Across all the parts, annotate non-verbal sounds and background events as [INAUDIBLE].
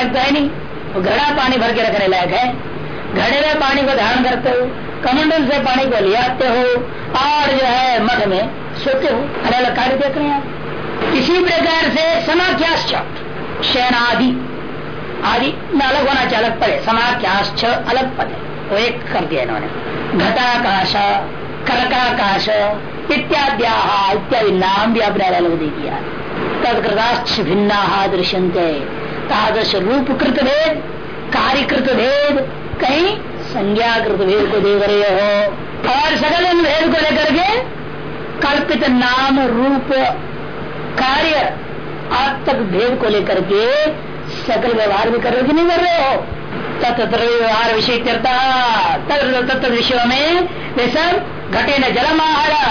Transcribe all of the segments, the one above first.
लायक तो है नहीं। वो घड़ा पानी भर के रखने लायक है। घड़े में पानी को धारण करते हो, कमंडल से पानी को ले आते हो, और जो है मठ में सोते हो। अलग अलग कार्य देख रहे हैं इसी प्रकार से समाख्याश्च, शयनादि। आदि में अलग होना चाहिए, अलग पड़े समाख्याश्च, अलग पड़े वो एक कर दिया इन्होंने। घटाकाश, कर्काकाश इत्याद्या इत्यादि नाम भी अपने अलग दे दिया। तदकृताश्च भिन्ना दृश्यंते तादृश रूप कृत भेद, कार्यकृत भेद, कहीं संज्ञाकृत भेद को देख रहे हो। और सकल इन भेद को लेकर के कल्पित नाम, रूप, कार्य, आज तक भेद को लेकर के सकल व्यवहार भी कर रहे कि नहीं कर रहे हो। तत्र व्यवहार विषय तत्व विषय में वे सब घटे न जलम आहारा,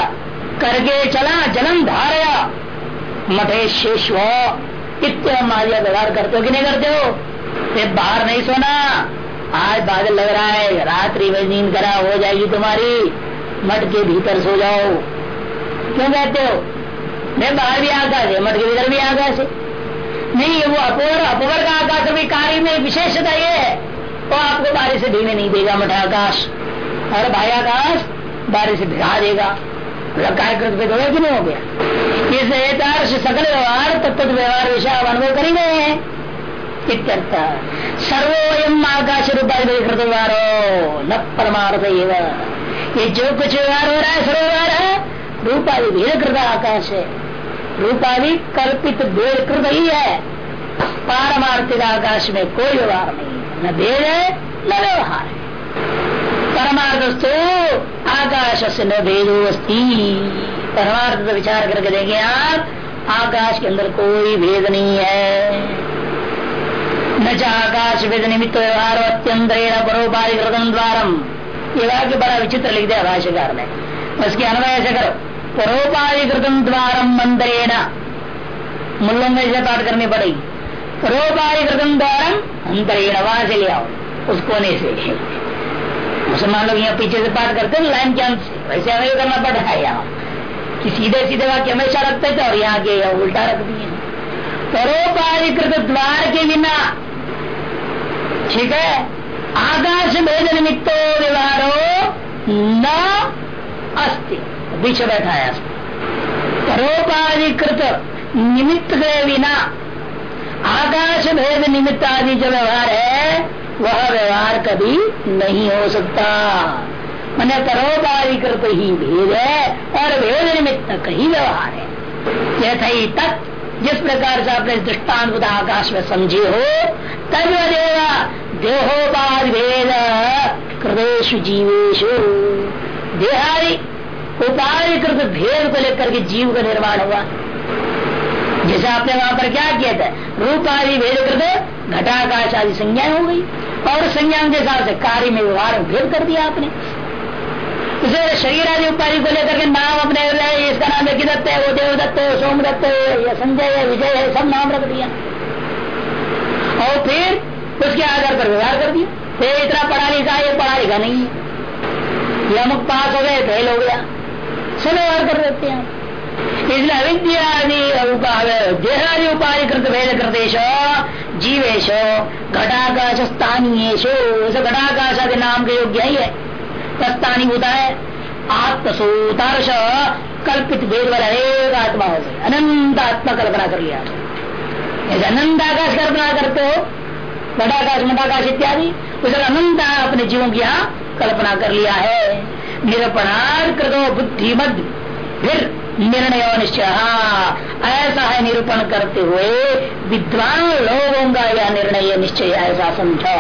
करके चला जलम धारया। मठे शेष इतम आदि व्यवहार करते हो कि नहीं करते हो? बाहर नहीं सोना। आज बादल लग रहा है, रात्रि में नींद करा, हो जाएगी तुम्हारी। मठ के भीतर सो जाओ। क्यों कहते हो? मैं बाहर भी आकाश है मठ के भीतर भी आकाश है। नहीं वो अपोर अपोवर का आकाश भी कार्य में विशेषता ये है। वो आपको बारिश से भीने नहीं देगा, मठ आकाश। और भाई आकाश बारिश भिगा देगा। कार्यक्रम पे कि नहीं हो गया। इस सकल व्यवहार तत्त व्यवहार विषय अनुभव करेंगे सर्वोयम आकाश रूपा न परमार्थ ये जो कुछ व्यवहार हो रहा है सर्वव्यवहार है रूपाधि भेद कृत आकाश है। रूपाधि कल्पित भेद कृत ही है। पारमार्थिक आकाश में कोई व्यवहार नहीं न भेद है, न व्यवहार है। परमार्थस्तु आकाश से न भेदो अस्थि परमार्थ का विचार करके देंगे आप आकाश के अंदर कोई भेद नहीं है। न आकाश भेद निमित्त व्यवहार अत्यंत परोपाधि कृतम द्वारम। ये वाक्य बड़ा विचित्र लिख दिया भाष्यकार ने। उसकी अन्वय से करो। परोपाधि कृतम द्वारम मंत्रेण। मुल्लों में इसे पाठ करनी पड़ेगी। परोपाधि कृतम द्वारम अंतरेण वहाँ से ले आओ। उस कोने से। मुसलमान लोग यहाँ पीछे से पाठ करते हैं, लाइन के अंत से। वैसे हमें करना पड़ता है यहाँ। कि सीधे सीधे वाक्य हमेशा रखते थे और यहाँ के उल्टा रख दिए परोपाधिकृत द्वार के बिना। ठीक है? आकाश भेद निमित्तो व्यवहारो न अस्ति। पीछे बैठा है परोपाधिकृत निमित्त के बिना। आकाश भेद निमित्त आदि जो व्यवहार है, वह व्यवहार कभी नहीं हो सकता। मैंने परोपाधिकृत ही भेद है और भेद निमित्त कहीं व्यवहार है। यथी तत्, जिस प्रकार से आपने दृष्टान आकाश में समझे हो तब देगा देहोपाधि भेद कृदेश जीवेशु देहादि उपाधिकृत भेद को लेकर के जीव का निर्माण हुआ। जैसे आपने वहाँ पर क्या किया था? रूप आदि भेद कृत, घटाकाश आदि संज्ञा हो गई। और संज्ञान के हिसाब से कार्य में व्यवहार भेद कर दिया आपने। इसे शरीर आदि उपाधि को लेकर के नाम अपने इसका नाम है दत्त है, वो देवदत्त है सोम दत्त है, या संजय है, विजय है, सब नाम रख दिया और फिर उसके आधार पर व्यवहार कर दिया फिर इतना पढ़ा लिखा, ये पढ़ा लिखा नहीं है। ये अमुक पास हो गए, फेल हो गया। सब व्यवहार कर देते हैं। इसलिए अविद्या देहादि उपाधि कृत भेद कृतेश, जीवेश घटाकाश स्थानीय घटाकाश आदि नाम के योग्य ही है। स्थानी होता है। आत्मसोतार्श कल्पित भेद वाला एक आत्मा हो गई अनंत आत्मा कल्पना कर लिया। जैसे अनंत आकाश कल्पना करते हो घटाकाश मटाकाश इत्यादि, उसे अनंत अपने जीवों की यहाँ कल्पना कर लिया है। निरूपणार कृतो बुद्धिमद, फिर निर्णय निश्चय। ऐसा है निरूपण करते हुए विद्वान लोगों का यह निर्णय निश्चय, ऐसा समझा।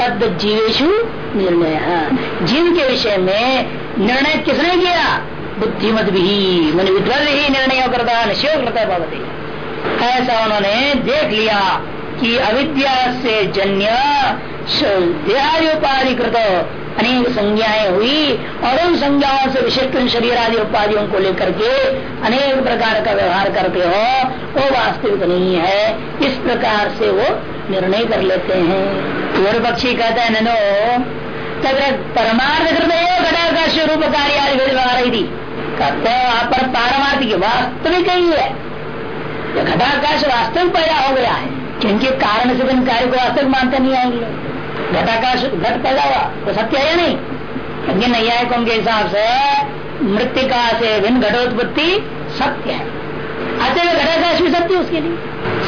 तद जीवेशु निर्णय। जीव के विषय में निर्णय किसने किया? बुद्धिमत भी मन विद्वान ही निर्णय करता निश्चय करता भवती ऐसा उन्होंने देख लिया। कि अविद्या से जन्य देहादि अनेक संज्ञाएँ हुई और उन संज्ञाओं से विशिष्ट शरीर आदि उपाधियों को लेकर के अनेक प्रकार का व्यवहार करते हो, वो वास्तविक नहीं है। इस प्रकार से वो निर्णय कर लेते हैं। पूर्व पक्षी कहता है, ननो परमार्थ कृत घटाकाश रूप कार्य आदि व्यवहार कहते आप पर पारमार्थिक वास्तविक ही है। घटाकाश वास्तविक पैदा हो गया है। क्योंकि कारण से दिन कार्य को वास्तविक मानते नहीं आएँगे घटाकाश, घट पैदा हुआ तो सत्य है या नहीं? क्योंकि नैयायिकों के हिसाब से मृतिका से भिन्न घटोत्पत्ति सत्य है। अतः घटाकाश भी सत्य उसके लिए।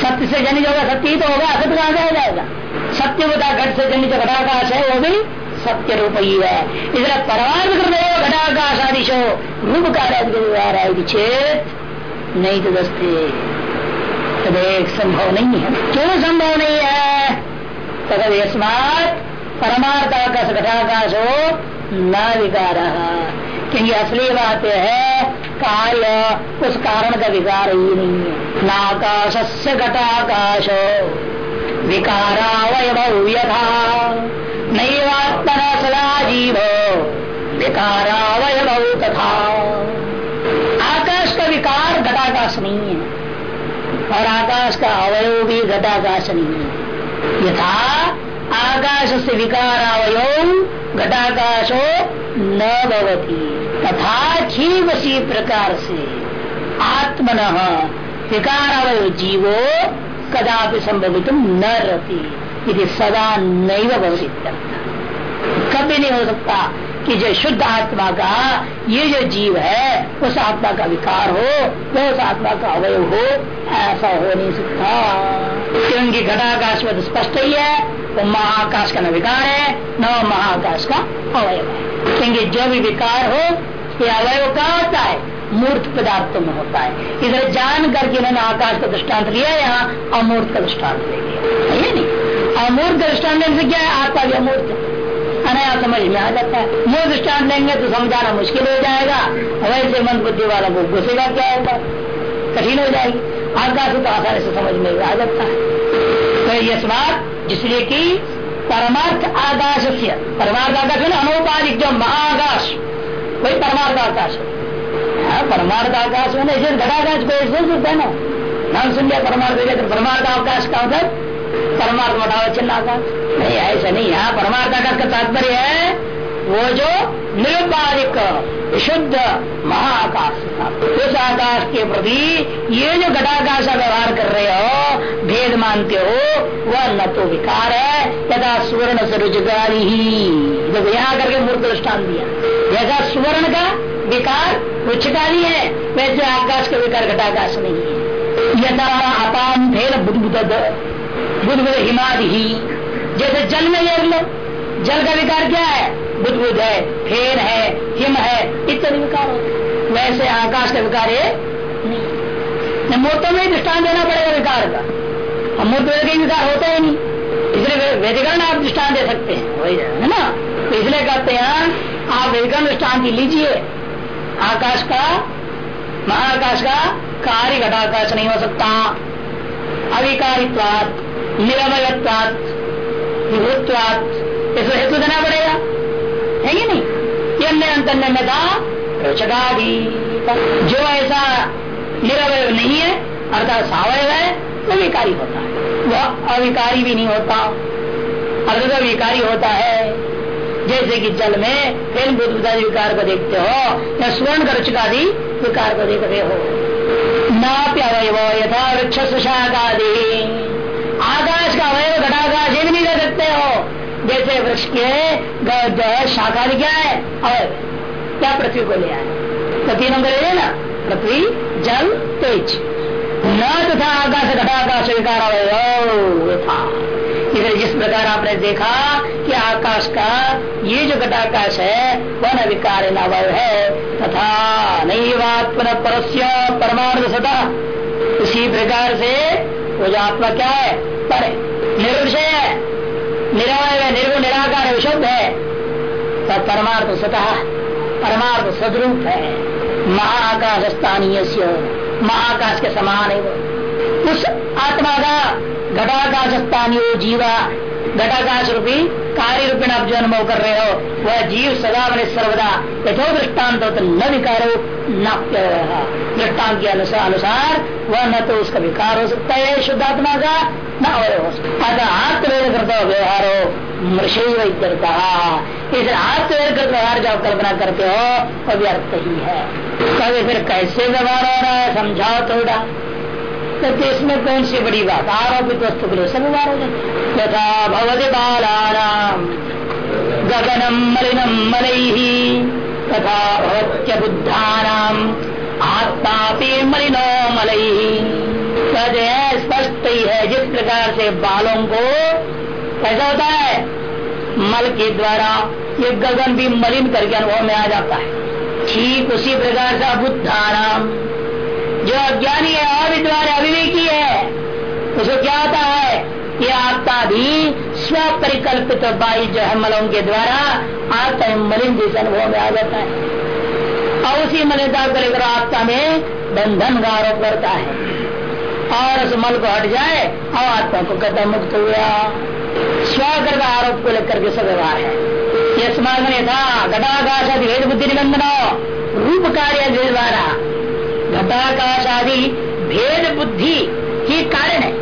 सत्य से जनित होगा सत्य ही तो होगा, असत्य कहाँ से जाएगा? सत्य बता घट से जनित घटाकाश है, वो भी सत्य रूप ही है। इसलिए परमार्थ घटाकाश आदिशो रूप कार्य चेत नहीं तो दस्ते तदेक संभव नहीं है। क्यों संभव नहीं है? तद यस्मात परमार्थ आकाश घटाकाश हो न विकार क्योंकि असली बात यह है काल उस कारण का विकार ही नहीं है। नाकाश से घटाकाश विकारावय यथा नैवात्मना सदा जीव विकारावय तथा आकाश का विकार घटाकाश नहीं है और आकाश का अवयव भी घटाकाश नहीं है। यथा आकाश से विकार अवयव घटाकाशो न भवती। तथा ठीक उसी प्रकार से आत्मन विकार अवयव जीवो कदापि संभवित न रहती। यदि सदा नहीं कभी नहीं हो सकता। कि जो शुद्ध आत्मा का, ये जो जीव है, उस आत्मा का विकार हो वो उस आत्मा का अवयव हो, ऐसा हो नहीं सकता। क्योंकि घटाकाश में तो स्पष्ट ही है, वो महाकाश का न विकार है, न महाकाश का अवयव है। क्योंकि जो भी विकार हो, ये अवयव का होता है? मूर्त पदार्थों में होता है। इधर जान करके इन्होंने आकाश का दृष्टांत लिया यहाँ अमूर्त का दृष्टांत ले लिया अमूर्त दृष्टांत से क्या है? आत्मा भी अमूर्त अनया समझ में आ जाता है। मूल दृष्टांत लेंगे तो समझाना मुश्किल हो जाएगा। वैसे मन बुद्धि वाला को घुसेगा क्या होगा? कठिन हो जाएगी। आकाश तो आसानी से समझ में आ जाता है। तो ये बात जिसलिए कि परमार्थ आकाश से परमार्थ आकाश है ना अनौपाधिक जो महाकाश वही परमार्थ आकाश है। हाँ, परमार्थ आकाश में ऐसे घटाकाश को ऐसे है ना। नाम सुन लिया परमार्थ तो परमार्थ आकाश का मतलब परमार्थ चिन्ह आकाश नहीं, ऐसा नहीं, यहाँ परमार्थ का तात्पर्य है, वो जो निरुपाधिक, शुद्ध महाकाश उस आकाश के प्रति ये जो घटाकाश का व्यवहार कर रहे हो, भेद मानते हो, वह न तो विकार है तथा स्वर्ण से रुजगारी ही। जब यहाँ करके मूर्त दृष्टान दिया। जैसा सुवर्ण का विकार रुचकारी है, वैसे आकाश का विकार घटाकाश नहीं है। यथा अपान भेद बुद्ध बुद्ध हिमादि ही। जैसे जल में ले लो, जल का विकार क्या है? बुद्ध है, फेर है, हिम है, इत्यादि विकार हो। वैसे आकाश का विकार है नहीं। मूर्तों में दृष्टान देना पड़ेगा विकार का। हम मूर्त के विकार होता ही नहीं। इसलिए वेदिकरण आप दृष्टान दे सकते हैं। वही है ना? तो इसलिए कहते हैं, आप वेदिकरण दृष्टान लीजिए। आकाश का महाकाश का कार्य घटाकाश नहीं हो सकता। अविकारित्वात। निरमयत्वात विभुत्वात इसको हेतु देना पड़ेगा। है कि नहीं? ये निरंतर रोचकादी। जो ऐसा निरवय नहीं है, अर्थात सावय है, वो विकारी होता है। वह अविकारी भी नहीं होता। अर्थात विकारी होता है। जैसे कि जल में फिर बुद्ध विकार को देखते हो, या स्वर्ण का रुचकादि विकार को देखते हो। नाप्य अवयव यथा वृक्ष शाखादि आकाश का अवयव घटाकाश ये भी नहीं कर सकते हो। जैसे वृक्ष के जो है शाखा क्या है? अवयव क्या पृथ्वी को ले आए? तो तीनों को ले ना पृथ्वी, जल, तेज। न तथा आकाश घटाकाश विकार अवयव था। इधर जिस प्रकार आपने देखा कि आकाश का ये जो घटाकाश है, वह न विकार नवय है। तथा नहीं बात परस्य परमार्थ सता उसी प्रकार से वो जो आत्मा क्या है? पर। निर्विषय है। निरवय है, निर्गुण, निराकार है, शुद्ध है। तो परमार्थ सतह परमार्थ सदरूप है। महाकाश स्थानीय महाकाश के समान है वो। उस आत्मा का घटाकाश स्थानीय जीवा घटाकाश रूपी कार्य रूपी आप जो अनुभव कर रहे हो, वह जीव सदा बने सर्वदा। यथो दृष्टांत तो न विकारो, न दृष्टान के अनुसार वह न तो उसका विकार हो सकता है शुद्धात्मा का। अतः आत्मवेद करता व्यवहार हो व्यवहार जो कल्पना करते हो वह व्यर्थ ही है। कभी फिर कैसे व्यवहार हो रहा है? समझाओ थोड़ा। तो इसमें कौन सी बड़ी बात? आरोपित वस्तु के लिए उबार हो जाते यथा भवती बालानाम गगनम मलिनम मलई तथा बुद्धानाम आत्मा मलिनो मलई कहते प्रकार से बालों को कैसा होता है। मल के द्वारा ये गगन भी मलिन करके अनुभव में आ जाता है। ठीक उसी प्रकार से बुद्धाराम जो अज्ञानी है, अविद्वान अविवेकी है उसको क्या होता है? ये आत्मा भी स्व परिकल्पित बाई जो है मलों के द्वारा आत्मा मलिन जैसे अनुभव में आ जाता है। और उसी मलिनता को लेकर आत्मा में बंधन का आरोप करता है। और उस मल को हट जाए, और आत्मा को कहता मुक्त हुआ स्वकर का आरोप को लेकर के सब व्यवहार है। ये स्मरण था घटाकाश आदि भेद बुद्धि निबंधन, रूप कार्य द्वारा घटाकाश आदि भेद बुद्धि ही कारण है।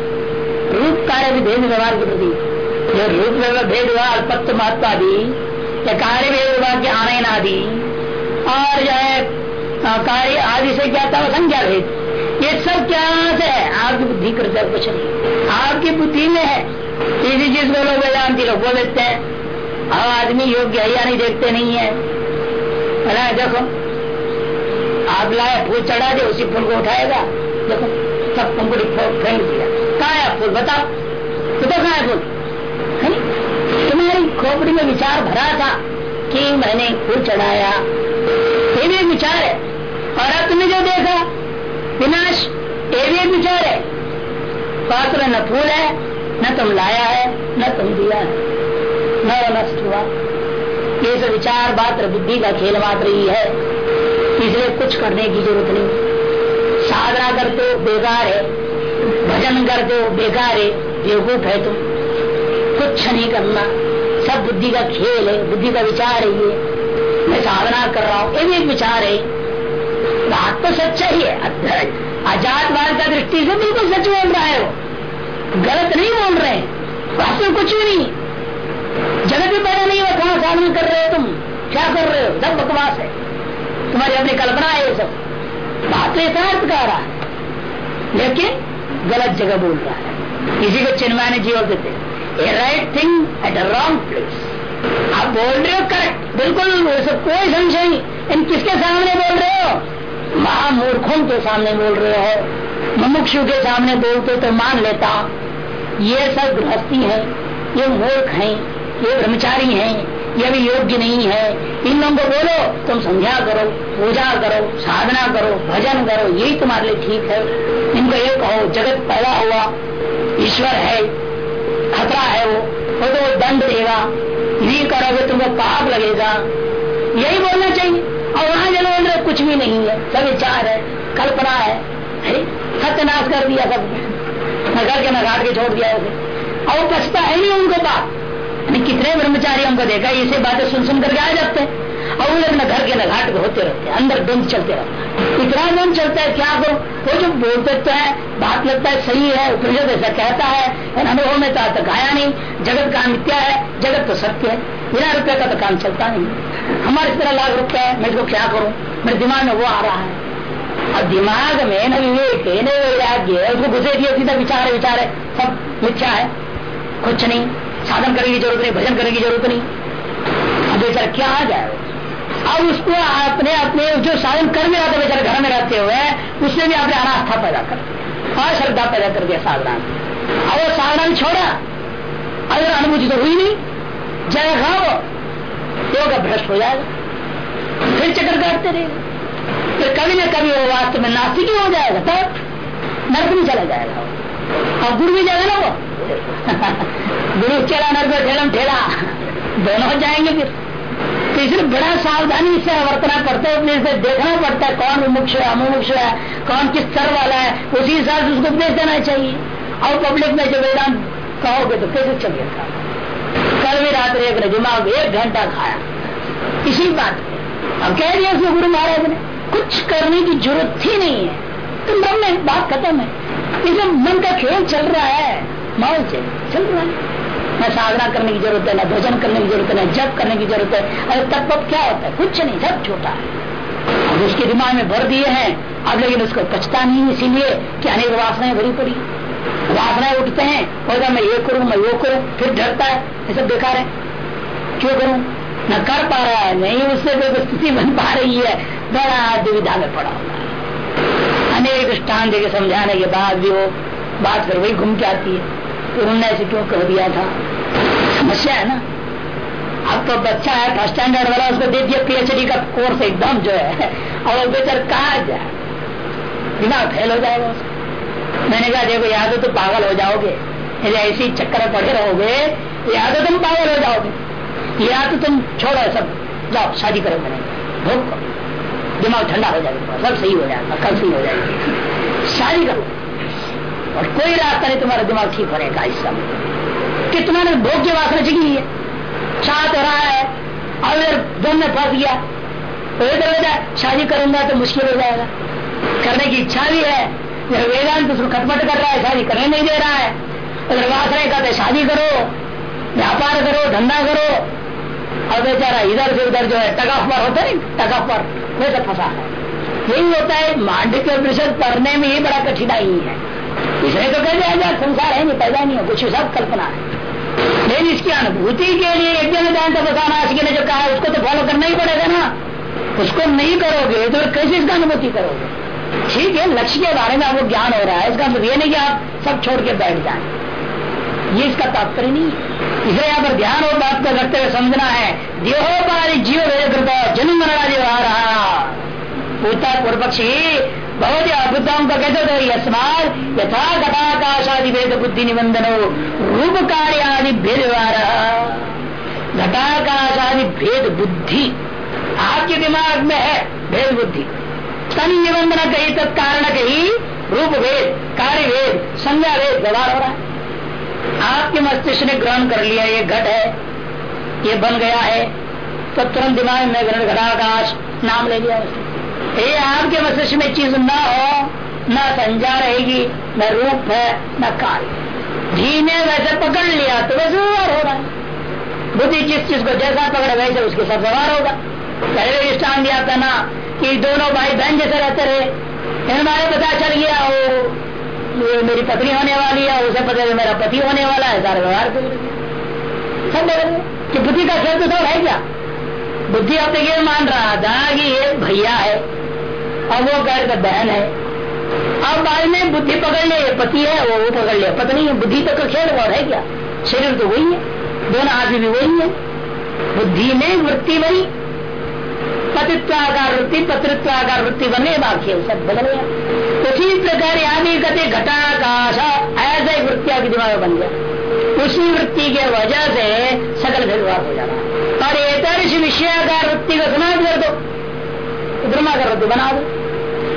रूप कार्य भेद व्यवहार के प्रति जो रूप भेद हुआ अल्पत्व महत्व आदि या कार्य भेद हुआ के आनयन आदि, और जो है कार्य आदि से क्या था? संख्या भेद। ये सब क्या है? आपकी बुद्धि करते कुछ नहीं। आपकी बुद्धि में है। किसी चीज़ को लोग वेदांति लोग बोल देते हैं। अब आदमी योग्य है या नहीं देखते नहीं है। है, देखो, आप लाए फूल चढ़ा दे, उसी फूल को उठाएगा। देखो, सब पंखुड़ी फेंक दिया। कहा है फूल, बताओ। तो कहा है फूल तुम्हारी खोपड़ी में विचार भरा था कि मैंने फूल चढ़ाया। ये भी विचार है। और अब तुमने जो देखा विनाश, ये भी एक विचार है। पात्र न फूल है, न तुम लाया है, न तुम दिया है। न नष्ट हुआ। ये सब विचार मात्र बुद्धि का खेल मात्र ही है। इसलिए कुछ करने की ज़रूरत नहीं। साधना करते हो बेकार है। भजन करते हो बेकार है। बेवकूफ़ है तुम। कुछ नहीं करना। सब बुद्धि का खेल है, बुद्धि का विचार है ये। मैं साधना कर रहा हूँ, ये भी एक विचार है। बात तो सच्चा ही है। अजातवाद का दृष्टि से बिल्कुल सच बोल रहा है वो। गलत नहीं बोल रहे वास्तव कुछ भी नहीं। जगत भी पैदा नहीं हुआ कहाँ साधना कर रहे हो तुम? क्या कर रहे हो? सब बकवास है। तुम्हारी अपनी कल्पना है ये सब। बात तो यथार्थ कह रहा है। लेकिन गलत जगह बोल रहा है। इसी को चिन्मय जीवन देते a right thing at a wrong place आप बोल रहे हो करेक्ट बिल्कुल कोई संशय नहीं। किसके सामने बोल रहे हो? महामूर्खों के सामने बोल रहे हो। मुमुक्षु के सामने बोलते तो मान लेता, ये सब गृहस्थी है, ये मूर्ख है, ये ब्रह्मचारी है, ये भी योग्य नहीं है। इन लोगों को बोलो, तुम संध्या करो, पूजा करो, साधना करो, भजन करो, यही तुम्हारे लिए ठीक है। इनको ये कहो, जगत पैदा हुआ, ईश्वर है, खतरा है वो वो तो दंड देगा। नहीं करोगे तुमको पाप लगेगा। यही बोलना चाहिए। और वहाँ जन कुछ भी नहीं है। सब विचार है, कल्पना है। सत्यनाश कर दिया सब। नगर के न के छोड़ दिया उसे। और पछता है नहीं उनको बात। कितने ब्रह्मचारी हमको देखा सब बातें सुन सुन करके आ जाते हैं। और लोग न घर के न घाट के होते रहते हैं, अंदर द्वंद चलते रहता है। इतना द्वंद चलता है, क्या करो? वो जो बोलते तो है, बात लगता है, सही है, उपनिषद ऐसा कहता है अनुभव में तो तक आया नहीं। जगत का मिथ्या है? जगत तो सत्य है। बिना रुपये का तो काम चलता नहीं। हमारे तरह लाख रुपया है, मैं इसको क्या करूँ? मेरे दिमाग में वो आ रहा है। और दिमाग में न विवेक, न वैराग्य, उसको घुसे दिए, सीधा विचार है विचार है। सब मिथ्या है। कुछ नहीं। साधन करने की ज़रूरत नहीं, भजन करने की ज़रूरत नहीं। अब बेचारा क्या आ जाए? अब उसको अपने अपने जो साधन कर भी रहा था बेचारा घर में रहते हुए, उसने भी आपने अनास्था पैदा कर दिया। और श्रद्धा पैदा कर दिया साधना अब वो साधना भी छोड़ा। अगर अनुभूति तो हुई नहीं। जय खाओ योग भ्रष्ट हो जाएगा। फिर चक्कर काटते रहेगा फिर कभी ना कभी वो वास्तव में नास्तिक ही हो जाएगा। तब नर्क में चला जाएगा और गुरु भी जाएगा ना वो। [LAUGHS] गुरु चला नर्क ठेलम ठेला। दोनों जाएँगे फिर। तो इसलिए बड़ा सावधानी से वर्तना पड़ता है अपने से देखना पड़ता है, कौन मुमुक्ष है अमुमुक्ष है, कौन किस स्तर वाला है, उसी हिसाब से उसको उपदेश देना चाहिए। और पब्लिक में जब वेदांत कहोगे तो कैसे चलेगा कल भी रात एक ने दिमाग एक घंटा खाया। इसी बात अब कह दिया उसको गुरु महाराज ने, कुछ करने की ज़रूरत ही नहीं है। तो मन में बात खत्म है। इसमें मन का खेल चल रहा है। माहौल चल रहा है। न साधना करने की ज़रूरत है, न भोजन करने की ज़रूरत है, न जप करने की ज़रूरत है। अरे तब क्या होता है? कुछ नहीं, सब छोटा है। अब उसके दिमाग में भर दिए हैं। अब लेकिन उसको पछता नहीं इसीलिए कि अनेक वासनाएँ भरी पड़ी। वासनाएँ उठते हैं होगा मैं ये करूँ, मैं वो करूँ फिर डरता है। ये सब बेकार है। क्यों करूँ? न कर पा रहा है, नहीं, उससे कोई स्थिति बन पा रही है। बड़ा दुविधा में पड़ा हुआ है। अनेक दृष्टान देके समझाने के बाद भी वो बात फिर वही घूम के आती है। उन्होंने ऐसे क्यों कह दिया था। समस्या है ना? अब तो बच्चा है फ़र्स्ट स्टैंडर्ड वाला, उसको दे दिया पीएचडी का कोर्स एकदम जो है, और वो बेचर कहा जाए दिमाग फेल हो जाएगा उसको। मैंने कहा, देखो या तो तुम पागल हो जाओगे। यदि ऐसी चक्कर पड़े रहोगे या तो तुम पागल हो जाओगे। या तो तुम छोड़ो सब, जाओ, शादी करो मैंने करो। दिमाग ठंडा हो जाएगा, सब सही हो जाएगा, कल सही हो जाएगी। शादी करो। और कोई रास्ता नहीं तुम्हारा दिमाग ठीक हो इस समय। कि तुम्हारे भोग की वासना जगी है। साथ हो रहा है अगर दम में फंस गया। तो इधर जाए शादी करूँगा तो मुश्किल हो जाएगा। करने की इच्छा भी है वेदांत उसको खटमट कर रहा है, शादी करने नहीं दे रहा है। अगर वासना कहते शादी करो, व्यापार करो, धंधा करो। और बेचारा इधर से उधर जो है टगा पर होता है टगा पर वैसे फंसा है। यही होता है परिषद पढ़ने में ही बड़ा कठिनाई है। इसलिए तो कहते हैं संसार है नहीं, पैदा नहीं है, कुछ सब कल्पना है। लेकिन इसकी अनुभूति के लिए यज्ञ में दान तपसानाश ने जो कहा उसको तो फॉलो करना ही पड़ेगा ना। उसको नहीं करोगे तो कैसे इसका अनुभूति करोगे? ठीक है, लक्ष्य के बारे में आपको ज्ञान हो रहा है, इसका मतलब ये नहीं कि आप सब छोड़ के बैठ जाए। ये इसका तात्पर्य नहीं है। इसे यहाँ पर ध्यान और बात को रखते हुए समझना है देहोपारी जीव कृत जन्म मरणा जो आ रहा। उत्तर पूर्व पक्षी बहुत ही अद्भुतम का कहते थे यस्मार यथा घटाकाशादि भेद बुद्धि निबंधन रूप कार्य आदि भेद व्यवहार घटाकाशादि भेद बुद्धि आपके दिमाग में है भेद बुद्धि तन निबंधन कही तत्कारण कही रूप भेद कार्य भेद संज्ञा भेद व्यवहार। हो रहा है आपके मस्तिष्क ने ग्रहण कर लिया ये घट है, ये बन गया है तो तुरंत दिमाग में घटाकाश नाम ले लिया उसने ये आपके मस्तिष्क में चीज़ न हो, न संज्ञा रहेगी, न रूप है, न कार्य। घी ने वैसे पकड़ लिया तो वैसे व्यवहार हो रहा है बुद्धि जिस चीज़ को जैसा पकड़े वैसे उसके साथ व्यवहार होगा। पहले स्थान दिया था ना कि दोनों भाई बहन जैसे रहते रहे। हमारे पता चल गया वो मेरी पत्नी होने वाली है, उसे पता मेरा पति होने वाला है, सारा व्यवहार सब कि बुद्धि का खेल तो सब है क्या? बुद्धि अब तक ये मान रहा था कि ये भैया है, और वो कह तो बहन है। अब बाद में बुद्धि पकड़ ले पति है, वो वो पकड़ लिया पत्नी बुद्धि तक तो खेल और है क्या? शरीर तो वही है। दोनों आदमी भी वही है। बुद्धि में वृत्ति बनी। पतित्वाकार वृत्ति पतित्वाकार वृत्ति बने, बाकी सब बदल गया। उसी प्रकार आदि कहते घटाकाश, ऐसा ही वृत्तिया की दिमाग बन गया। उसी वृत्ति के वजह से सकल व्यवहार हो जाना और एक विषयाकार वृत्ति को समाज कर दो। ब्रह्मा कर दो, बना दो।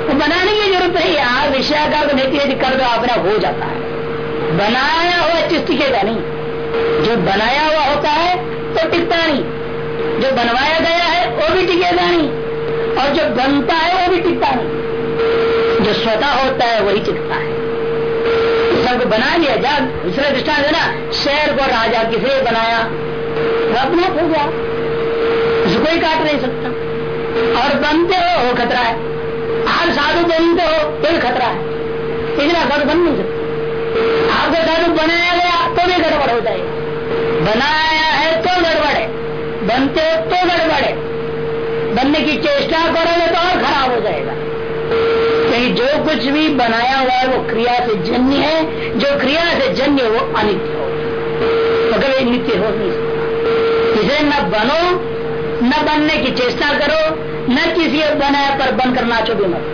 तो बनाने की ज़रूरत है। यार विषयाकार को नीति यदि कर दो, अपना हो जाता है। बनाया हुआ चीज़ टिकेगा नहीं जो बनाया हुआ होता है तो टिकता नहीं। जो बनवाया गया है, वो भी टिकेगा नहीं। और जो बनता है, वो भी टिकता नहीं। जो स्वतः होता है, वही टिकता है। सबको बना लिया जा दूसरा दृष्टान है ना, शहर को राजा किसे बनाया? अपना हो गया। उसको कोई काट नहीं सकता। और बनते हो वो खतरा है। आप साधु बनते हो तो भी खतरा है। इतना साधु बन नहीं सकते। आपको साधु बनाया गया तो भी गड़बड़ हो जाएगी। बनाया है तो गड़बड़ है। बनते हो तो गड़बड़ है। बनने की चेष्टा करोगे तो और खराब हो जाएगा। क्योंकि जो कुछ भी बनाया हुआ है, वो क्रिया से जन्य है। जो क्रिया से जन्य वो अनित्य हो। तो कभी नित्य हो नहीं सकता। इसे न बनो, न बनने की चेष्टा करो, न किसी बनाया पर बन करना भी मत।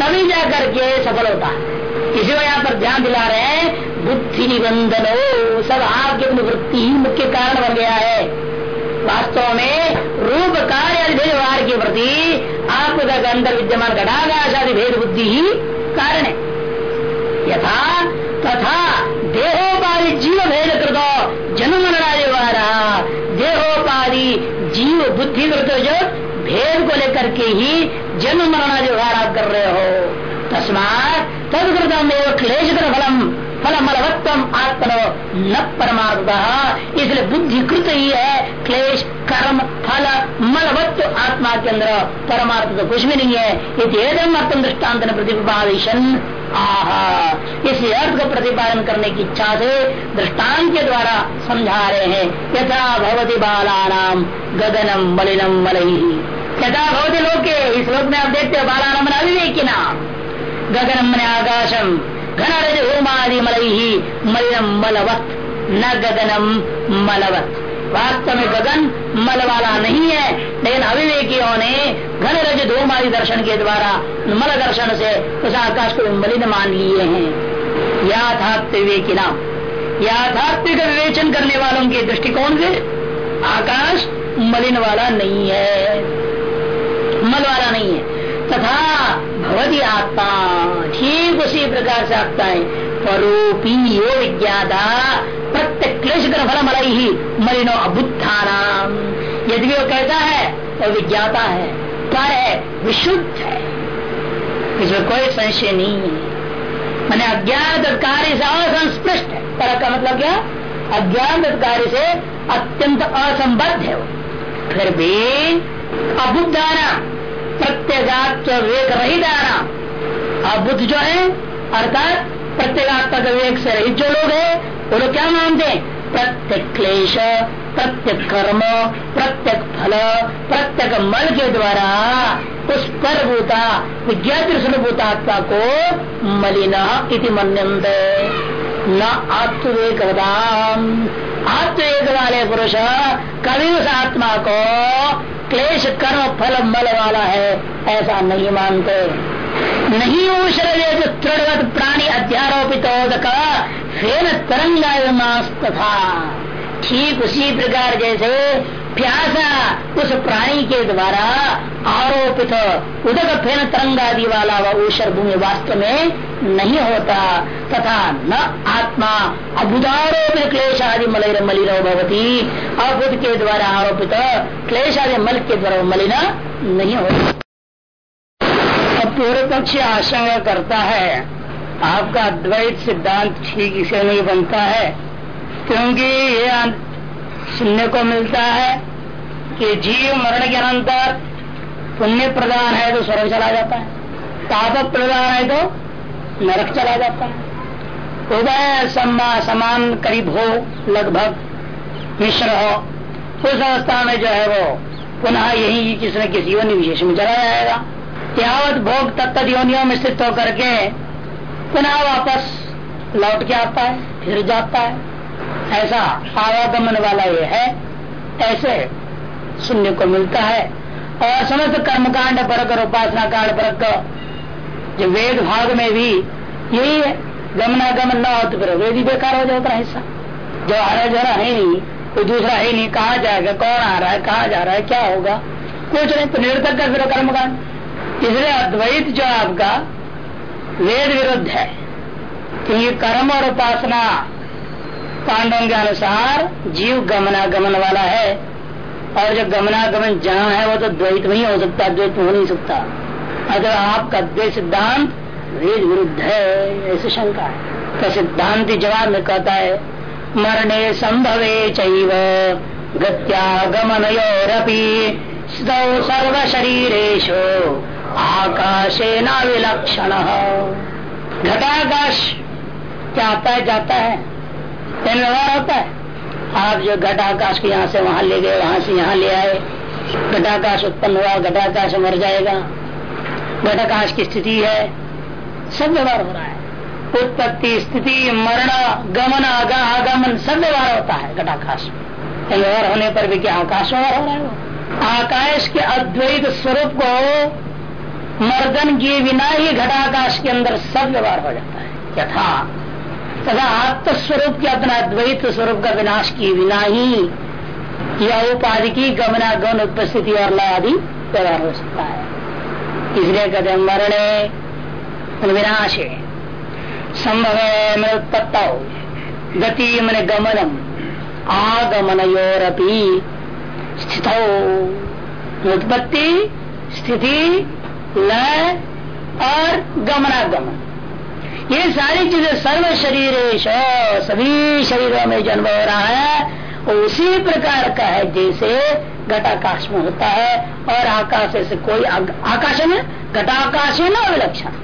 तभी जाकर के सफल होता है। इसी को यहाँ पर ध्यान दिला रहे हैं, बुद्धि निबंधन हो सब आपके वृत्ति ही मुख्य कारण बन गया है। वास्तव में रूप कार्य व्यवहार के प्रति आपका अंदर विद्यमान घटाकाशादि भेद बुद्धि ही कारण है। यथा तथा देहोपाधि जीव भेद कृत जन्म मरणा व्यवहार देहोपाधि जीव कृत जो भेद को लेकर के ही जन्म मरण व्यवहार आप कर रहे हो। तस्मात तदकृतम एवं क्लेश कर फलम फल मलवत्तम आत्मनो न परमार्थ इसलिए बुद्धि कृत ही है, क्लेश, कर्म, फल, मलवत्व आत्मा के अंदर परमार्थ तो कुछ भी नहीं है। अर्थम दृष्टांत प्रतिपादन आहा, इस अर्थ को प्रतिपादन करने की इच्छा से दृष्टांत के द्वारा समझा रहे हैं, यथा भवती बालानाम गगनम मलिनम मलही यथा भवती लोग के इस लोक में आप देखते हो बालानाम अविवेकी नाम। गगनम मन आकाशम घन रज होमादि मलही मलिनम मलवत, न गगनम मलवत। वास्तव में गगन मल वाला नहीं है। लेकिन अविवेकियों ने घन रज धूमादि दर्शन के द्वारा मल दर्शन से उस आकाश को मलिन मान लिए हैं। याथात्व विवेकी नाम। याथात्विक विवेचन करने वालों के दृष्टिकोण से आकाश मलिन वाला नहीं है। मल वाला नहीं है। तथा भवती आत्मा, ठीक उसी प्रकार से आत्मा है परोपी यो विज्ञाता क्लेश कर फल मल ही मलिनो अबुद्धा नाम यदि वो कहता है तो विज्ञाता है क्या है विशुद्ध है। इसमें कोई संशय नहीं है। मैंने अज्ञान कार्य से असंस्पृष्ट है। पर का मतलब क्या? अज्ञान कार्य से अत्यंत असंबद्ध है वो। फिर भी अबुद्धाना प्रत्येगात्व वेग रहित आना अबुद्ध जो है, अर्थात प्रत्येगात्मक विवेक से रहित जो लोग है वो लोग क्या मानते हैं? प्रत्येक क्लेश, प्रत्येक कर्म, प्रत्येक फल, प्रत्येक मल के द्वारा उस पर भूता विज्ञात स्वरूभूतात्मा को मलिना इति मनंत न आत्मवेक आत्मवेक वाले पुरुष, कभी उस आत्मा को क्लेश, कर्म, फल, मल वाला है, ऐसा नहीं मानते। नहीं शरीर तृणवत प्राणी अध्यारोपित फेन तरंगा तथा ठीक उसी प्रकार जैसे प्यासा उस प्राणी के द्वारा आरोपित उदक फेन तरंगादि वाला वह ऊषर भूमि वास्तव में नहीं होता, तथा न आत्मा अबुदारोपित क्लेश आदि मलिर मलिनो भवती अबुद के द्वारा आरोपित क्लेश आदि मल के द्वारा मलिना नहीं होता। पूर्व पक्ष आशंका करता है आपका अद्वैत सिद्धांत ठीक इसे नहीं बनता है। क्योंकि ये सुनने को मिलता है कि जीव मरण के अनंतर पुण्य प्रदान है तो स्वर्ग चला जाता है। पाप प्रदान है तो नरक चला जाता है। उदय समान करीब हो, लगभग मिश्र हो, उस अवस्था में जो है वो पुनः यही किसी न किसी योनि विशेष में चला जाएगा। यावत भोग तत्त योनियों में स्थित होकर के पुनः वापस लौट के आता है, फिर जाता है। ऐसा आवागमन वाला ये है, ऐसे सुनने को मिलता है। और समस्त कर्मकांड परक और उपासना कांड परक जो वेद भाग में भी यही है, गमनागमन न हो तो फिर वेद ही बेकार हो जाता है हिस्सा जो आ रहा जरा है, नहीं, कोई दूसरा है नहीं, कहा जाएगा, कौन आ रहा है, कहा जा रहा है, क्या होगा? कुछ नहीं तो निरतक का फिर कर्मकांड। इसलिए अद्वैत जो आपका वेद विरुद्ध है। क्योंकि कर्म और उपासना पांडवों के अनुसार जीव गमनागमन वाला है। और जो गमनागमन जहाँ है, वो तो द्वैत नहीं हो सकता द्वैत हो नहीं सकता। अगर आपका द्वैत सिद्धांत वेद विरुद्ध है, ऐसी शंका है। तो सिद्धांत जवाब में कहता है, मरणे संभवे चैव गत्या गमनयोरपी सर्व शरीरेशो आकाशे न विलक्षण। घटाकाश क्या आता है? जाता है व्यवहार होता है। आप जो घटाकाश को यहाँ से वहाँ ले गए, वहाँ से यहाँ ले आए। घटाकाश उत्पन्न हुआ, घटाकाश मर जाएगा। घटाकाश की स्थिति है, सब व्यवहार हो रहा है। उत्पत्ति, स्थिति, मरण, गमन आगा आगमन सब व्यवहार होता है घटाकाश में। व्यवहार होने पर भी क्या आकाश व्यवहार हो रहा है? आकाश के अद्वैत स्वरूप को मर्दन किए बिना ही घटाकाश के अंदर सब व्यवहार हो जाता है। यथा। तथा आत्मस्वरूप के अपना द्वैत स्वरूप का विनाश किए बिना ही यह उपाधि की गमना गमन उपस्थिति और लय आदि व्यवहार हो सकता है। इसलिए कहते मरणे विनाश है संभव है उत्पत्ता गति मन गमनम, आगमनयोरपी स्थित। उत्पत्ति, स्थिति लय और गमनागमन ये सारी चीज़ें सर्व शरीर सभी शरीरों में जन्म हो रहा है। उसी प्रकार का है जैसे घटाकाश में होता है और आकाश से कोई आकाश में घटाकाश है ना विलक्षण।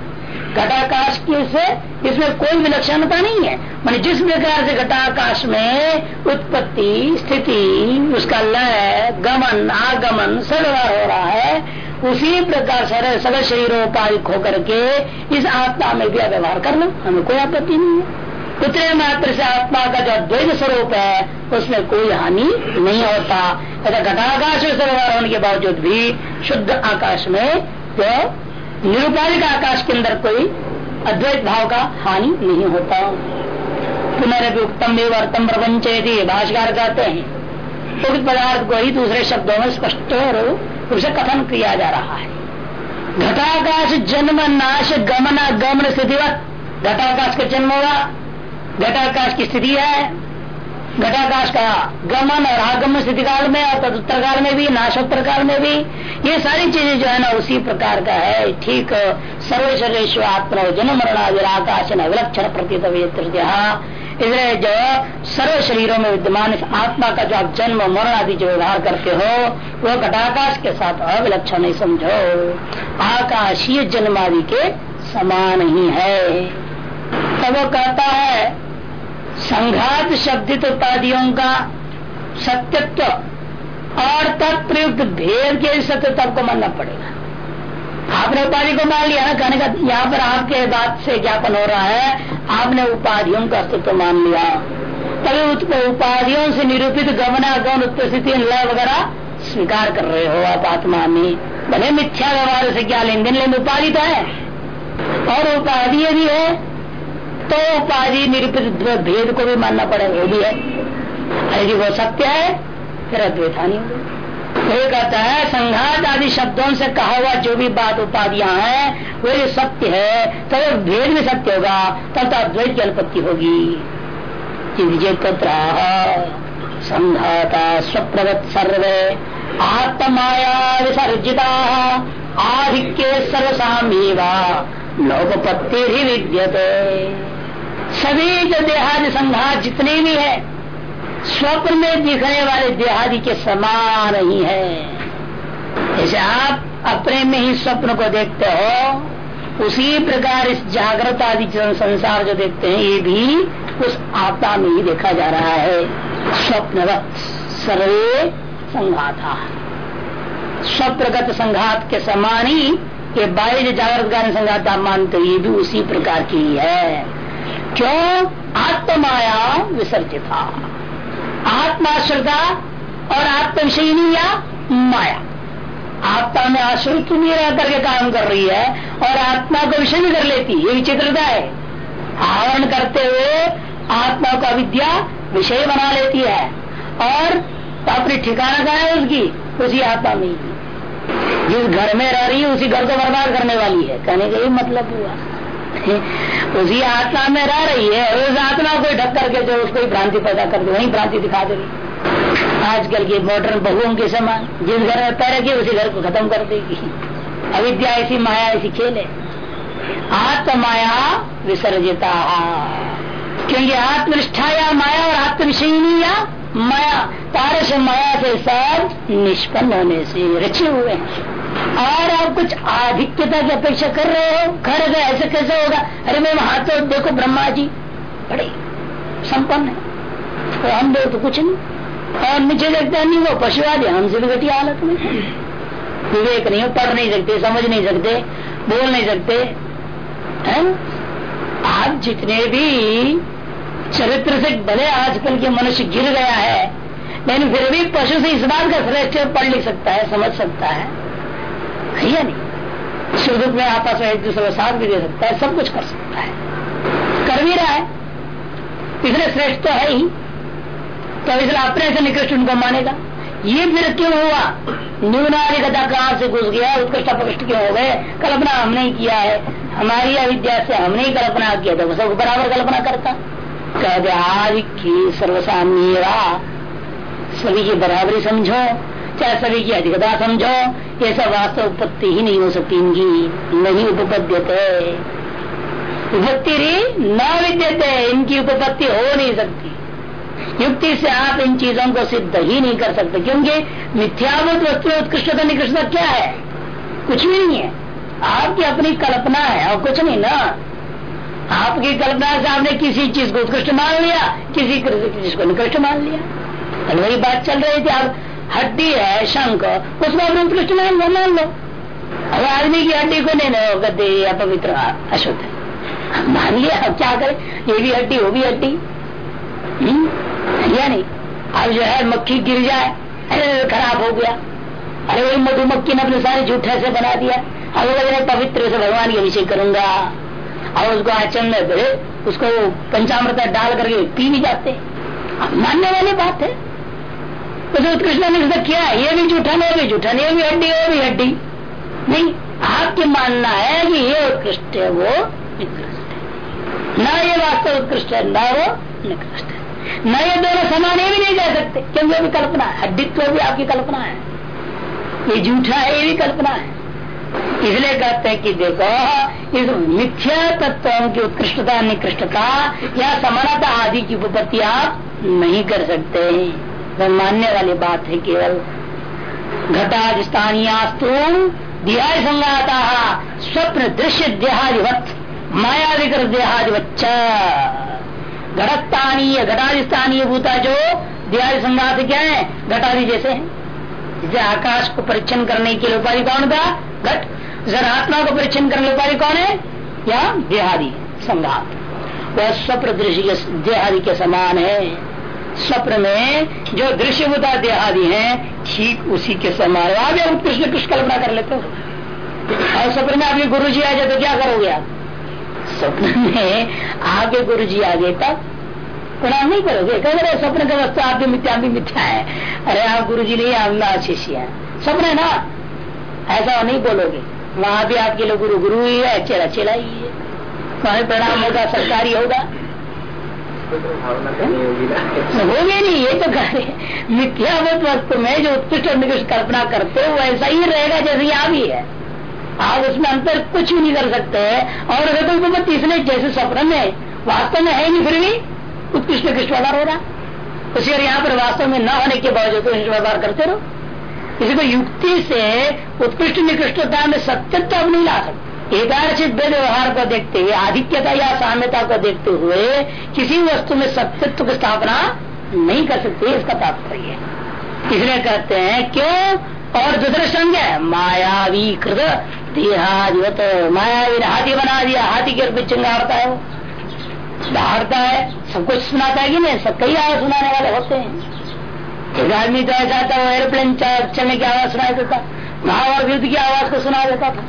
घटाकाश के से इसमें कोई विलक्षणता नहीं है। मान जिस प्रकार से घटाकाश में उत्पत्ति, स्थिति, उसका लय, गमन, आगमन सड़वा हो रहा है उसी प्रकार से सगल शरीरोपाधिक होकर के इस आत्मा में भी व्यवहार करना, हमें कोई आपत्ति नहीं है। उतने मात्र से आत्मा का जो अद्वैत स्वरूप है, उसमें कोई हानि नहीं होता। ऐसा घटाकाश में व्यवहार होने के बावजूद भी शुद्ध आकाश में जो निरुपाधिक आकाश के अंदर कोई अद्वैत भाव का हानि नहीं होता। पुनरअपि उत्तम वर्तम प्रपंच भाषकार कहते हैं पदार्थ को ही दूसरे शब्दों में स्पष्ट रूप से कथन किया जा रहा है। घटाकाश जन्म नाश गमना गमन स्थिति घटाकाश का जन्म होगा घटाकाश की स्थिति है। घटाकाश का गमन और आगमन स्थिति काल में और तदुत्तर काल में भी नाशोत्तर काल में भी, ये सारी चीज़ें जो है ना उसी प्रकार का है। ठीक सर्वेश्वरेश्वर आत्मा जन्म मरणादिर आकाश विलक्षण प्रतीत इसलिए जो सर्व शरीरों में विद्यमान इस आत्मा का जो आप जन्म, मरण आदि जो व्यवहार करते हो, वो घटाकाश के साथ अविलक्षण नहीं समझो। आकाशीय जन्म आदि के समान ही है। तब वो कहता है, संघात शब्दित उपाधियों का सत्यत्व और तत्प्रयुक्त भेद के सत्यत्व को मानना पड़ेगा। आपने उपाधि को मान लिया ना, कहने का, यहाँ पर आपके बात से ज्ञापन हो रहा है, आपने उपाधियों का अस्तित्व मान लिया। तभी उपाधियों से निरूपित गमना गौन उपस्थिति लय वगैरह स्वीकार कर रहे हो आप आत्मा में भले मिथ्या व्यवहार से क्या लेन देन लेकिन उपाधि तो है। और उपाधि भी है तो उपाधि निरूपित भेद को भी मानना पड़ेगा वो भी है यदि वो सत्य है, फिर अद्वैता नहीं होगी कहता है, संघात आदि शब्दों से कहा हुआ जो भी बात उपाधियाँ हैं, वो जो सत्य है तो वो भेद भी सत्य होगा, तब तो अद्वैत की अनुपत्ति होगी संघाता स्वप्रवत सर्वे, आत्माया विसर्जिता, आधिक्य सर्वसामीवा, लोकपत्ति ही विद्यते। सभी जो देहादि संघात जितने भी है स्वप्न में दिखने वाले देहादि के समान ही है। जैसे आप अपने में ही स्वप्न को देखते हो, उसी प्रकार इस जागृत आदि संसार जो देखते हैं, ये भी उस आत्मा में ही देखा जा रहा है। स्वप्न सर्वे संघाता। स्वप्रगत संघात के समान ही ये बाह्य जागृत संघात आप मानते ये भी उसी प्रकार की है। क्यों? आत्माया विसर्जित। आत्माश्रता और आत्मविषयनी या माया। आत्मा में आश्रित नहीं रह करके काम कर रही है और आत्मा को विषय भी कर लेती ये विचित्रता है। आवरण करते हुए आत्मा को अविद्या विषय बना लेती है और अपनी ठिकाना कहा है उसकी? उसी आत्मा में जिस घर में रह रही है, उसी घर को बर्बाद करने वाली है। कहने का ये मतलब हुआ। उसी आत्मा में रह रही है उस आत्मा को ढक करके जो उसको भ्रांति पैदा कर दे, वही भ्रांति दिखा देगी आजकल की मॉडर्न बहुओं के समान, जिस घर में पैर रखी उसी घर को खत्म कर देगी। अविद्या ऐसी माया, ऐसी खेल है। आत्माया विसर्जिता। क्योंकि आत्मनिष्ठा या माया और आत्मविषयनी या माया तारस माया से सब निष्पन्न होने से रचे हुए हैं। और आप कुछ आधिक्यता की अपेक्षा कर रहे हो? घर गए ऐसे कैसे होगा? अरे मैं वहाँ तो देखो ब्रह्मा जी। बड़े संपन्न है। तो हम लोग तो कुछ नहीं। और नीचे देखते नहीं, वो पशुवादी हमसे भी घटी हालत में विवेक नहीं हो, पढ़ नहीं सकते, समझ नहीं सकते, बोल नहीं सकते, है? आप जितने भी चरित्र से भले आजकल के मनुष्य गिर गया है, लेकिन फिर भी पशु से इस बात का श्रेष्ठ पढ़ लिख सकता है, समझ सकता है। है या नहीं। सुख में आपस में एक दूसरे को साथ भी दे सकता है, सब कुछ कर सकता है। कर भी रहा है इसलिए श्रेष्ठ तो है ही तो इसलिए अपने से निकृष्ट उनको मानेगा। ये फिर क्यों हुआ? न्यूनारी कथा कहाँ से घुस गया, उत्कृष्ट अपकृष्ट क्यों हो गए? कल्पना हमने ही किया है। हमारी अविद्या से हमने ही कल्पना किया था वो सब बराबर कल्पना करता। कह दे, आज की सर्वसाम्य सभी की बराबरी समझो, चाहे सभी की अधिकता समझो सब वास्तव उत्पत्ति ही नहीं हो सकती, इनकी नहीं उपपद्य उपत्ति न विद्यते, इनकी उपपत्ति हो नहीं सकती। युक्ति से आप इन चीज़ों को सिद्ध ही नहीं कर सकते, क्योंकि मिथ्याभूत वस्तु उत्कृष्टता निकृष्टता क्या है? कुछ भी नहीं है। आपकी अपनी कल्पना है, और कुछ नहीं ना। आपकी कल्पना से आपने किसी चीज़ को उत्कृष्ट मान लिया, किसी चीज़ को निकृष्ट मान लिया। वही बात चल रही थी, आप हड्डी है, शंख उसको आपने उत्कृष्ट मान लो मान लो। अब आदमी की हड्डी को नहीं ना गद्दे या पवित्र अशुद्ध। मान लिया अब क्या करें? ये भी हड्डी, वो भी हड्डी। हम्म? या नहीं? अब जो है, मक्खी गिर जाए, अरे, खराब हो गया। अरे, वही मधुमक्खी ने अपने सारे झूठे से बना दिया। अब लग पवित्र से भगवान की अभिषेक करूँगा। और उसको आचरण में, उसको पंचामृत डाल करके पी भी जाते। मानने वाली बात है। तो उत्कृष्ण ने तो किया, ये भी झूठा नहीं भी झूठा नहीं भी हड्डी वो भी हड्डी। नहीं, आपके मानना है कि ये उत्कृष्ट है, वो निकृष्ट है। न ये वास्तव उत्कृष्ट है, न वो निकृष्ट है। न ये दोनों समान भी नहीं जा सकते, क्योंकि भी कल्पना है, हड्डित्व भी आपकी कल्पना है। ये झूठा है, ये भी कल्पना है। इसलिए कहते हैं कि देखो, इस मिथ्या तत्वों की उत्कृष्टता, निकृष्टता या समानता आदि की उपपत्ति आप नहीं कर सकते तो मानने वाली बात है केवल घटाधिस्थानीयास्तु दिया संगाता स्वप्न दृश्य देहादिवत माया विकृत देहादिवच्च घटस्थानीय घटाधिस्थानीय भूता जो दिहादि संघात क्या है? घटादि जैसे है। जैसे आकाश को परीक्षण करने के लिए उपाधि कौन था? घट। जरा आत्मा को परीक्षण करने उपाधि कौन है? या देहादि संघात। वह स्वप्न दृश्य देहादि के समान है। स्वप्न में जो दृश्य होता देहादि है, ठीक उसी के समान। आप उत्कृष्ट कृष्ण कल्पना कर लेते हो। और स्वप्न में आपके गुरु जी आ जाए तो क्या करोगे आप? स्वप्न में आगे गुरु जी आ गए, तब प्रणाम नहीं करोगे? कह रहे, स्वप्न का वस्तु आप मिथ्या भी मिथ्या है। अरे, आप गुरु जी नहीं हम शिष्य है। स्वप्न है ना? ऐसा नहीं बोलोगे। वहाँ भी आपके लिए गुरु गुरु ही है चेला चेला ही है। वहाँ प्रणाम होगा सरकारी होगा। होगी नहीं ये तो कह रहे मिथ्यावत वस्तु में जो उत्कृष्ट और निकृष्ट कल्पना करते हो वैसा ही रहेगा जैसे यहाँ भी है आप उसमें अंतर कुछ भी नहीं कर सकते और अगर तो तीसरे जैसे स्वप्न में वास्तव में है नहीं, फिर भी उत्कृष्ट निकृष्ट व्यवहार हो रहा। उसी और यहाँ पर वास्तव में न होने के बावजूद तो व्यवहार करते रहो। किसी को युक्ति से उत्कृष्ट निकृष्टता में सत्यत्व अब नहीं ला सकते। एकादशित वेद व्यवहार को देखते हुए आधिक्यता या साम्यता को देखते हुए किसी वस्तु में सत्यत्व की स्थापना नहीं कर सकते, इसका तात्पर्य इसलिए कहते हैं, क्यों? और दूसरा संज्ञा है मायावी कृत देहादिवत मायावी ने हाथी बना दिया, हाथी के रूप में चिंगारता है वो। दहाड़ता है, सब कुछ सुनाता है कि नहीं? सब कई आवाज़ सुनाने वाले होते हैं। एक आदमी तो ऐसा था एरोप्लेन चलने की आवाज़ सुनाई देता महाभारत युद्ध की आवाज़ को सुना देता था।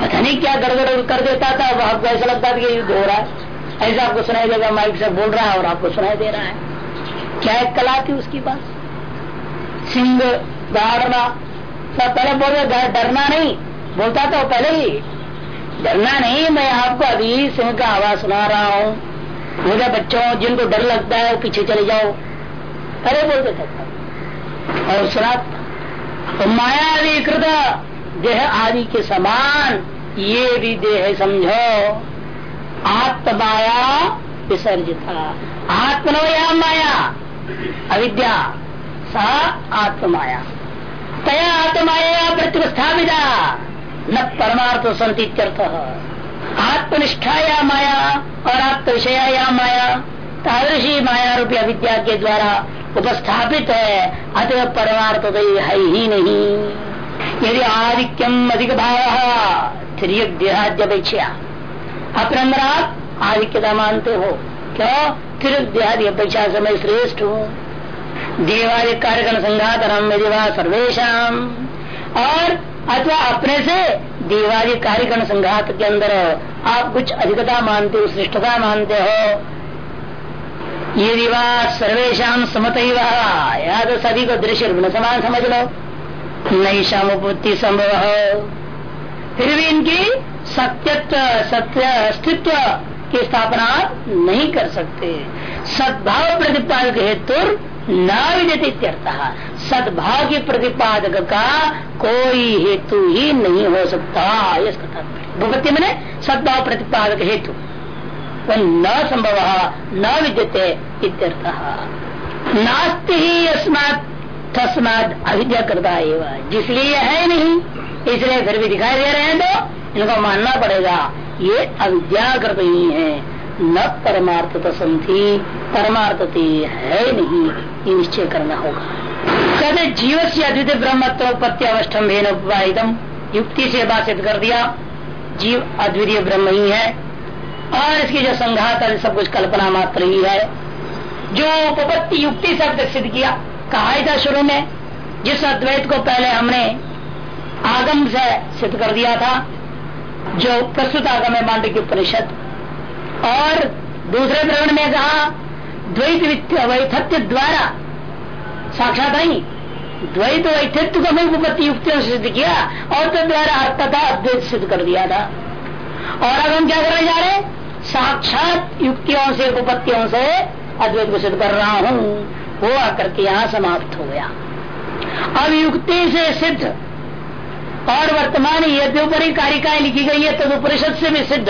पता नहीं क्या गड़बड़ कर देता था अब आपको ऐसा लगता था कि युद्ध हो रहा है। ऐसा आपको सुनाई देगा, माइक से बोल रहा है और आपको सुनाई दे रहा है। क्या एक कला थी उसकी पास सिंह दौड़ना सब पहले बोल रहे डरना नहीं। बोलता था पहले ही, डरना नहीं, मैं आपको अभी सिंह का आवाज़ सुना रहा हूँ। मुझे बच्चों, जिनको डर लगता है पीछे चले जाओ। अरे बोलते थे। और सुना तो माया विकृत देह आदि के समान, ये भी देह समझो। आत्माया विसर्जिता। आत्मनो या माया। अविद्या, सा आत्माया तया आत्माया प्रतिष्ठापिता न परमार्थ संतीत्यर्थ आत्मनिष्ठा या माया और आत्म विषया या माया, तादृशी माया रूपी अविद्या के द्वारा उपस्थापित है। अतः परमार्थ तो है ही नहीं। यदि आधिक्यम अधिक भाव देहाद्यपेक्षा अपने अंदर आप आधिक्यता मानते हो। क्यों? फिर अपेक्षा से मैं श्रेष्ठ हूँ। देवादि कार्यक्रम संघात देवा सर्वेशम और अथवा अपने से देवादि कार्यक्रम संघात के अंदर आप कुछ अधिकता मानते हो, श्रेष्ठता मानते हो। ये विवाह सर्वेशम समत या तो सभी को दृश्य समान समझ लो। नई शामुपत्ति संभव। फिर भी इनकी सत्यत्व, सत्य अस्तित्व की स्थापना नहीं कर सकते। सद्भाव प्रतिपादक हेतु न सद्भाव के प्रतिपादक का कोई हेतु ही नहीं हो सकता इसका तात्पर्य भूपत्ति मैंने सद्भाव प्रतिपादक हेतु न संभव, न विद्यते नास्ति ही अस्मात तस्माद अविद्या करता जिसलिए है नहीं, इसलिए फिर भी दिखाई दे रहे हैं तो इनको मानना पड़ेगा, ये अविद्या कर ही है। न परमार्थ तो संथी परमार्थ है नहीं, ये निश्चय करना होगा। कहते जीव से अद्वितीय ब्रह्मत्वपत्ति अवस्थम उपवाहितम युक्ति से बात कर दिया, जीव अद्वितीय ब्रह्म ही है। और इसकी जो संघात है, सब कुछ कल्पना मात्र ही है। जो उपपत्ति युक्ति से विकसित किया कहा था शुरू में, जिस अद्वैत को पहले हमने आगम से सिद्ध कर दिया था, जो प्रस्तुत आगम है मांडव की उपनिषद। और दूसरे प्रकरण में कहा, द्वैत वैथत्य द्वारा साक्षात नहीं, द्वैत वैथित्व को मैं उपपत्ति युक्तियों से सिद्ध किया, और तो द्वारा अर्थता अद्वैत सिद्ध कर दिया था। और अब हम क्या करने जा रहे साक्षात युक्तियों से, उपपत्तियों से अद्वैत को सिद्ध कर रहा हूँ। वो आकर के यहाँ समाप्त हो गया। अब युक्ति से सिद्ध। और वर्तमान यद्योपरि कारिकाएँ लिखी गई है तद उपनिषद से भी सिद्ध।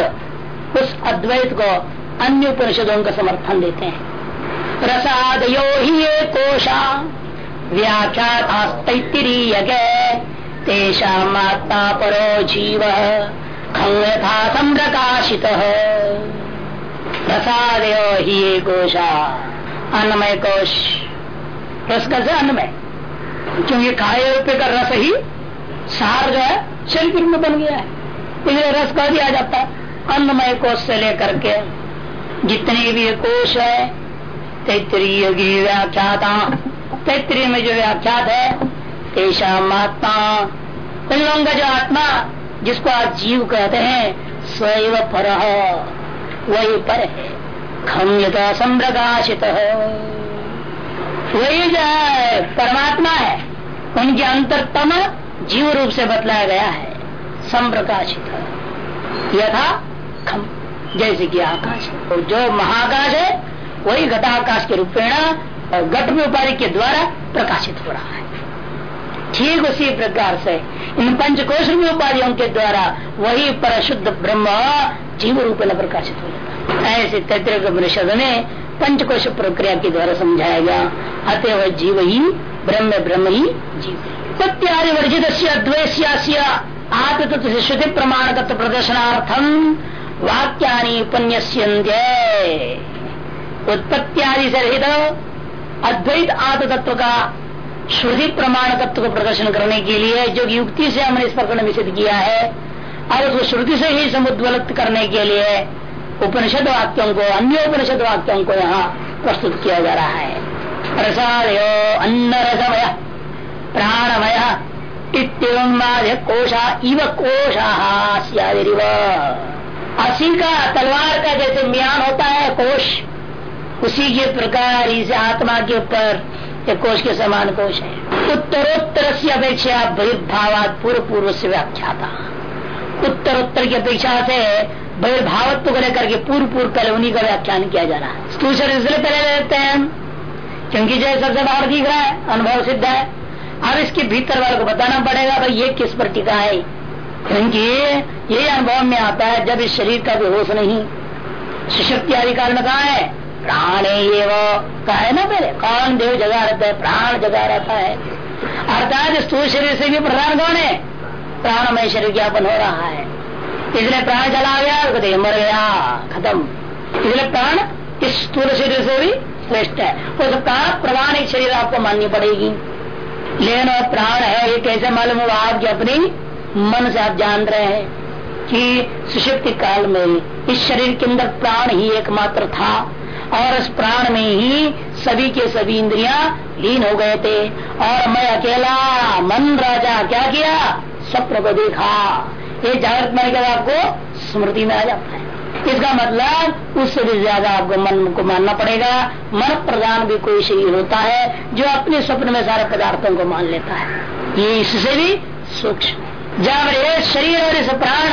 उस अद्वैत को अन्य उपनिषदों का समर्थन देते हैं। रसादयो ही ये कोशा व्याख्यातरीय तेषा मात्मा परो जीव खंगथा संप्रकाशित रसादयो ही ये कोशा। अन्नमय कोश। रस का से अन्नमय। क्योंकि खाए रुपये का रस ही सार जो है, शरीर में बन गया है। इसलिए रस कह दिया जाता है। अन्नमय कोश से लेकर के जितने भी कोश है, तैतरीय व्याख्याता, तैतरीय में जो व्याख्यात है, तेषा महात्मा उन लोगों का जो आत्मा, जिसको आप जीव कहते हैं, स्वयं पर वही पर है। खम्यत संप्रकाशित वही जो है, परमात्मा है, उनके अंतरतम जीव रूप से बतलाया गया है, संप्रकाशित यथा खम जैसे कि आकाश और जो महाकाश है, वही घटाकाश के रूपेण और घट में उपाधि के द्वारा प्रकाशित हो रहा है। ठीक उसी प्रकार से इन पंचकोश उपाधियों के द्वारा वही परशुद्ध ब्रह्म जीव रूप में प्रकाशित है। ऐसे तैतृक परिषद में पंचकोश प्रक्रिया के द्वारा समझाया गया अतः जीव ही ब्रह्म ब्रह्म ही जीव। प्रत्यादि वर्जित अद्वैश्या आत्म श्रुति प्रमाणगत प्रदर्शनार्थम वाक्यानि उपन्यस्यन्ते। उत्पत्ति से रहित अद्वैत आत्म तत्व का श्रुति प्रमाण तत्व को प्रदर्शन करने के लिए जो युक्ति से हमने इस प्रकरण सिद्ध किया है, और उसको श्रुति से ही समुद्वलित करने के लिए उपनिषद वाक्यों को अन्य उपनिषद वाक्यों को यहाँ प्रस्तुत किया जा रहा है। रसादयो अन्न रसमय प्राणमय कोशा, इव कोशा असी का तलवार का जैसे म्यान होता है, कोश। उसी के प्रकार इस आत्मा के ऊपर एक कोश के समान कोश है। उत्तरोत्तर से अपेक्षा बहिर्भावात पूर्व पूर्व से व्याख्याता। उत्तरोत्तर की अपेक्षा से बहिर्भावत्व को लेकर के पूर्व पूर्व पहले उन्हीं का व्याख्यान किया जा रहा है। स्थूल शरीर इसलिए पहले लेते हैं क्योंकि जो सबसे बाहर दिख रहा है, अनुभव सिद्ध है। अब इसके भीतर वाले को बताना पड़ेगा भाई ये किस पर टिका है। क्योंकि ये अनुभव में आता है जब इस शरीर का भी होश नहीं। सुशक्ति आदि में कहा है? प्राण है ये वो कहा है ना पहले? कौन देव जगा रहता है? प्राण जगा रहता है। अर्थात स्थूल शरीर से भी प्रधान कौन है? प्राणमय शरीर ज्ञापन हो रहा है। इसलिए प्राण चला गया तो मर गया खत्म इसलिए प्राण इस स्थूल शरीर से भी श्रेष्ठ है उस प्राण प्रधान एक शरीर आपको माननी पड़ेगी लेकिन प्राण है ये कैसे मालूम हुआ आपकी अपनी मन से आप जान रहे हैं कि सुषुप्ति काल में इस शरीर के अंदर प्राण ही एकमात्र था और उस प्राण में ही सभी के सभी इंद्रियाँ लीन हो गए थे। और मैं अकेला, मन राजा क्या किया? स्वप्न को देखा। ये जागृत मन के आपको स्मृति में आ जाता है। इसका मतलब उससे भी ज़्यादा आपको मन को मानना पड़ेगा। मन प्रधान भी कोई शरीर होता है, जो अपने स्वप्न में सारे पदार्थों को मान लेता है। ये इससे भी सूक्ष्म। जब ये शरीर और इस प्राण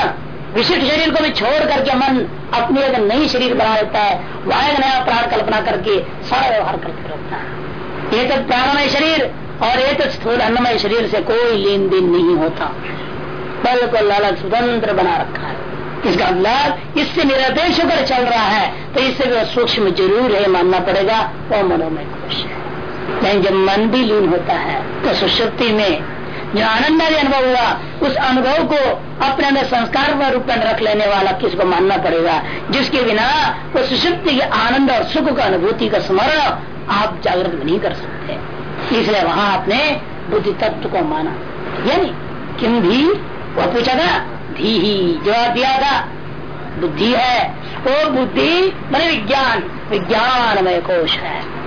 विशिष्ट शरीर को भी छोड़ करके मन अपनी एक नई शरीर बना लेता है, वह एक नया प्राण कल्पना करके सारा व्यवहार करते रहता है। ये तो प्राणमय शरीर और ये तो स्थूल अन्नमय शरीर से कोई लेन देन नहीं होता। बिल्कुल अलग स्वतंत्र बना रखा है। इसका मतलब इससे निरपेक्ष होकर चल रहा है। तो इससे सूक्ष्म ज़रूर है, मानना पड़ेगा वो मनोमय कोश है। लेकिन जब मन भी लीन होता है तो सुशक्ति में जो आनंद अनुभव हुआ उस अनुभव को अपने अंदर संस्कार रूप में रख लेने वाला किसको मानना पड़ेगा? जिसके बिना वो सुशक्ति के आनंद और सुख का अनुभूति का स्मरण आप जागृत नहीं कर सकते। इसलिए वहाँ आपने बुद्धि तत्व को माना। यानी किम भी वह पूछा था धी ही जवाब दिया था, बुद्धि है, वो बुद्धि मैंने विज्ञान, विज्ञानमय कोश है।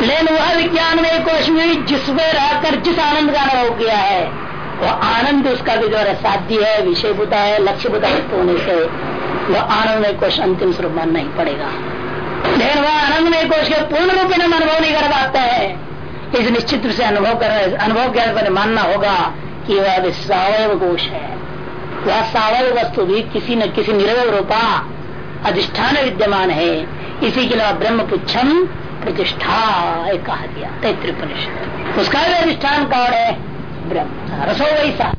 लेकिन वह विज्ञान में कोश में जिसमें रहकर जिस आनंद का अनुभव किया है, वो आनंद उसका भी है साध्य है विषय बुता है लक्ष्य बुता होने से वह आनंदमय कोश अंतिम स्वरूप मानना ही पड़ेगा। लेकिन वह आनंदमय कोश के पूर्ण रूप में अनुभव नहीं कर पाता है। इस निश्चित रूप से अनुभव कर, अनुभव के मानना होगा कि वह कोश है। वह सावय वस्तु भी किसी न किसी निरवय रूपा अधिष्ठान विद्यमान है। इसी के लिए ब्रह्म पुच्छम प्रतिष्ठा कहा गया। तैतृपनिषद। उसका भी अधिष्ठान कौन है? ब्रह्म। रसो वैसा।